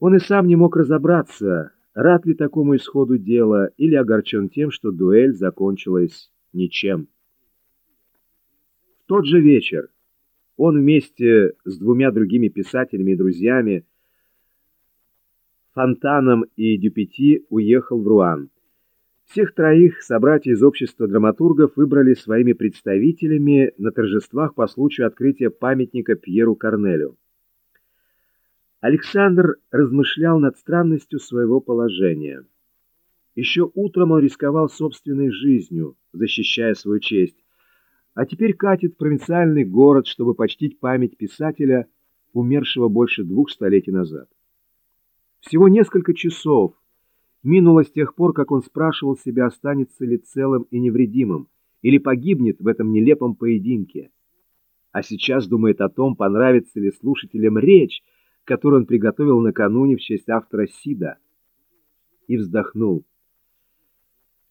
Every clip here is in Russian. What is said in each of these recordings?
Он и сам не мог разобраться, рад ли такому исходу дела или огорчен тем, что дуэль закончилась ничем. В тот же вечер он вместе с двумя другими писателями и друзьями, Фонтаном и Дюпети, уехал в Руан. Всех троих собратья из общества драматургов выбрали своими представителями на торжествах по случаю открытия памятника Пьеру Корнелю. Александр размышлял над странностью своего положения. Еще утром он рисковал собственной жизнью, защищая свою честь, а теперь катит в провинциальный город, чтобы почтить память писателя, умершего больше двух столетий назад. Всего несколько часов минуло с тех пор, как он спрашивал себя, останется ли целым и невредимым, или погибнет в этом нелепом поединке. А сейчас думает о том, понравится ли слушателям речь, которую он приготовил накануне в честь автора Сида. И вздохнул.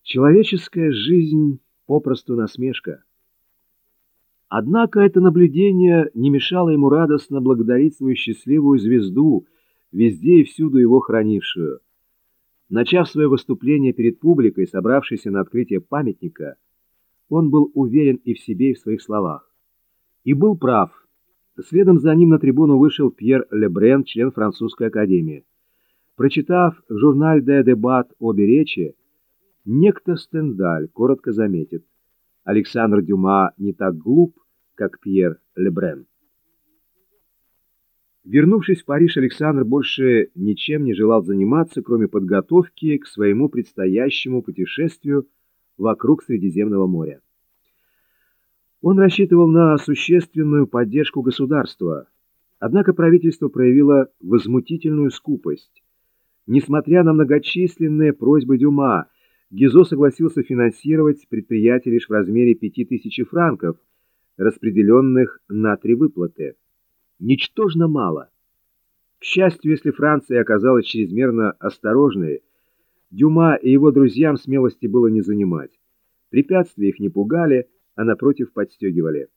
Человеческая жизнь попросту насмешка. Однако это наблюдение не мешало ему радостно благодарить свою счастливую звезду, везде и всюду его хранившую. Начав свое выступление перед публикой, собравшейся на открытие памятника, он был уверен и в себе, и в своих словах. И был прав. Следом за ним на трибуну вышел Пьер Лебрен, член французской академии. Прочитав в журнале «Де Дебат» обе речи, некто Стендаль коротко заметит, Александр Дюма не так глуп, как Пьер Лебрен. Вернувшись в Париж, Александр больше ничем не желал заниматься, кроме подготовки к своему предстоящему путешествию вокруг Средиземного моря. Он рассчитывал на существенную поддержку государства, однако правительство проявило возмутительную скупость. Несмотря на многочисленные просьбы Дюма, Гизо согласился финансировать предприятие лишь в размере 5000 франков, распределенных на три выплаты ничтожно мало. К счастью, если Франция оказалась чрезмерно осторожной, Дюма и его друзьям смелости было не занимать. Препятствия их не пугали, а напротив подстегивали.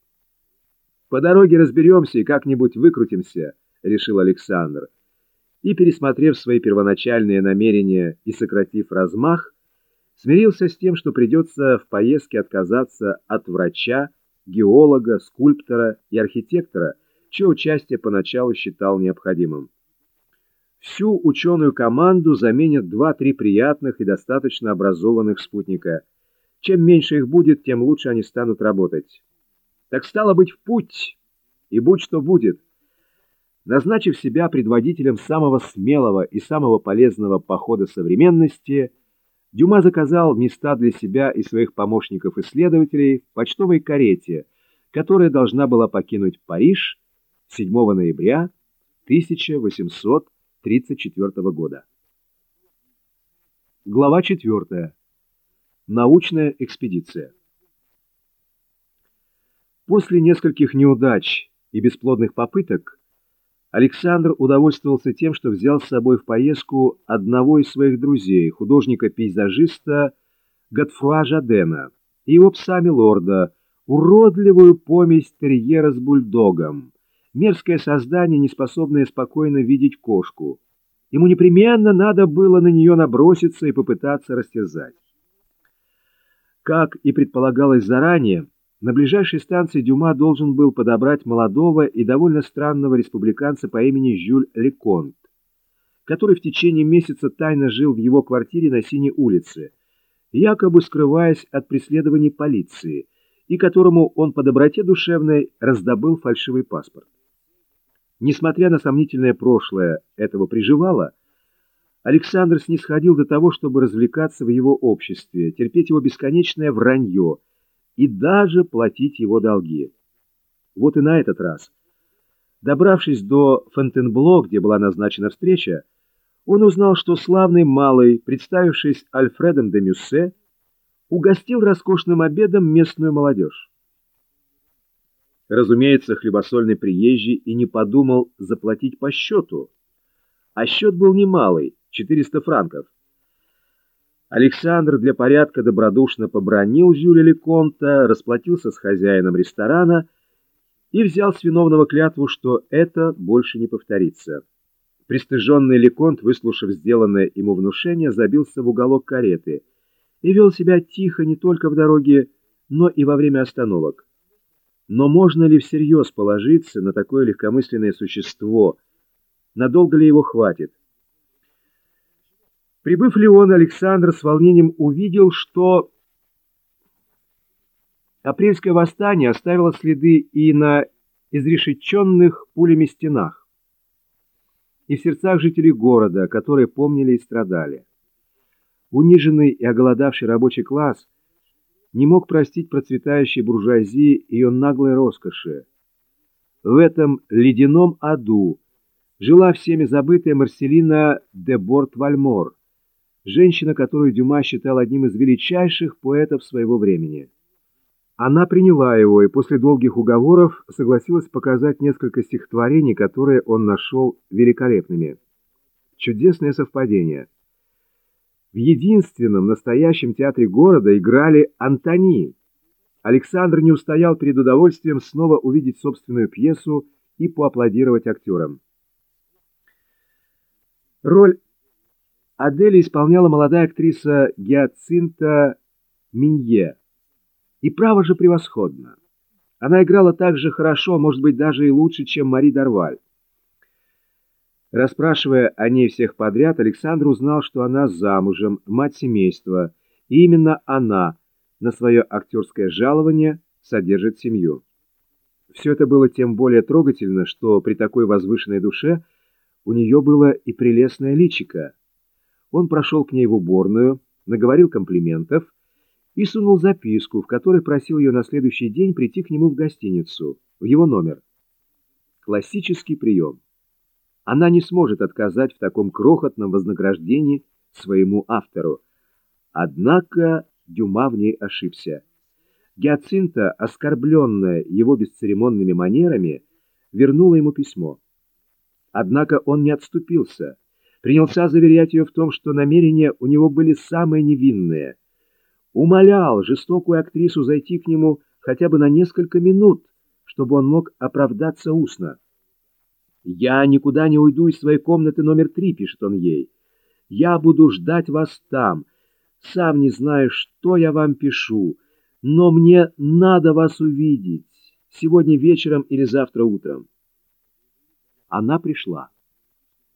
«По дороге разберемся и как-нибудь выкрутимся», — решил Александр. И, пересмотрев свои первоначальные намерения и сократив размах, смирился с тем, что придется в поездке отказаться от врача, геолога, скульптора и архитектора, чье участие поначалу считал необходимым. Всю ученую команду заменят два-три приятных и достаточно образованных спутника. Чем меньше их будет, тем лучше они станут работать. Так стало быть, в путь, и будь что будет. Назначив себя предводителем самого смелого и самого полезного похода современности, Дюма заказал места для себя и своих помощников-исследователей в почтовой карете, которая должна была покинуть Париж 7 ноября 1834 года. Глава 4. Научная экспедиция. После нескольких неудач и бесплодных попыток Александр удовольствовался тем, что взял с собой в поездку одного из своих друзей, художника-пейзажиста Готфруа Жадена, и его пса Милорда, уродливую помесь терьера с бульдогом, мерзкое создание, не способное спокойно видеть кошку. Ему непременно надо было на нее наброситься и попытаться растерзать. Как и предполагалось заранее, на ближайшей станции Дюма должен был подобрать молодого и довольно странного республиканца по имени Жюль Леконт, который в течение месяца тайно жил в его квартире на Синей улице, якобы скрываясь от преследований полиции, и которому он по доброте душевной раздобыл фальшивый паспорт. Несмотря на сомнительное прошлое этого приживала, Александр снисходил до того, чтобы развлекаться в его обществе, терпеть его бесконечное вранье и даже платить его долги. Вот и на этот раз. Добравшись до Фонтенбло, где была назначена встреча, он узнал, что славный малый, представившись Альфредом де Мюссе, угостил роскошным обедом местную молодежь. Разумеется, хлебосольный приезжий и не подумал заплатить по счету. А счет был немалый — 400 франков. Александр для порядка добродушно побронил Жюля Леконта, расплатился с хозяином ресторана и взял с виновного клятву, что это больше не повторится. Пристыженный Леконт, выслушав сделанное ему внушение, забился в уголок кареты и вел себя тихо не только в дороге, но и во время остановок. Но можно ли всерьез положиться на такое легкомысленное существо? Надолго ли его хватит? Прибыв Леон, Александр с волнением увидел, что апрельское восстание оставило следы и на изрешеченных пулями стенах, и в сердцах жителей города, которые помнили и страдали. Униженный и оголодавший рабочий класс не мог простить процветающей буржуазии ее наглой роскоши. В этом ледяном аду жила всеми забытая Марселина де Борт-Вальмор, женщина, которую Дюма считал одним из величайших поэтов своего времени. Она приняла его и после долгих уговоров согласилась показать несколько стихотворений, которые он нашел великолепными. Чудесное совпадение. В единственном настоящем театре города играли Антони. Александр не устоял перед удовольствием снова увидеть собственную пьесу и поаплодировать актерам. Роль Адели исполняла молодая актриса Гиацинта Минье. И право же превосходно. Она играла так же хорошо, может быть, даже и лучше, чем Мари Дарваль. Расспрашивая о ней всех подряд, Александр узнал, что она замужем, мать семейства, и именно она на свое актерское жалование содержит семью. Все это было тем более трогательно, что при такой возвышенной душе у нее было и прелестное личико, он прошел к ней в уборную, наговорил комплиментов и сунул записку, в которой просил ее на следующий день прийти к нему в гостиницу, в его номер. Классический прием. Она не сможет отказать в таком крохотном вознаграждении своему автору. Однако Дюма в ней ошибся. Гиацинта, оскорбленная его бесцеремонными манерами, вернула ему письмо. Однако он не отступился принялся заверять ее в том, что намерения у него были самые невинные. Умолял жестокую актрису зайти к нему хотя бы на несколько минут, чтобы он мог оправдаться устно. «Я никуда не уйду из своей комнаты номер три», — пишет он ей. «Я буду ждать вас там. Сам не знаю, что я вам пишу, но мне надо вас увидеть. Сегодня вечером или завтра утром». Она пришла.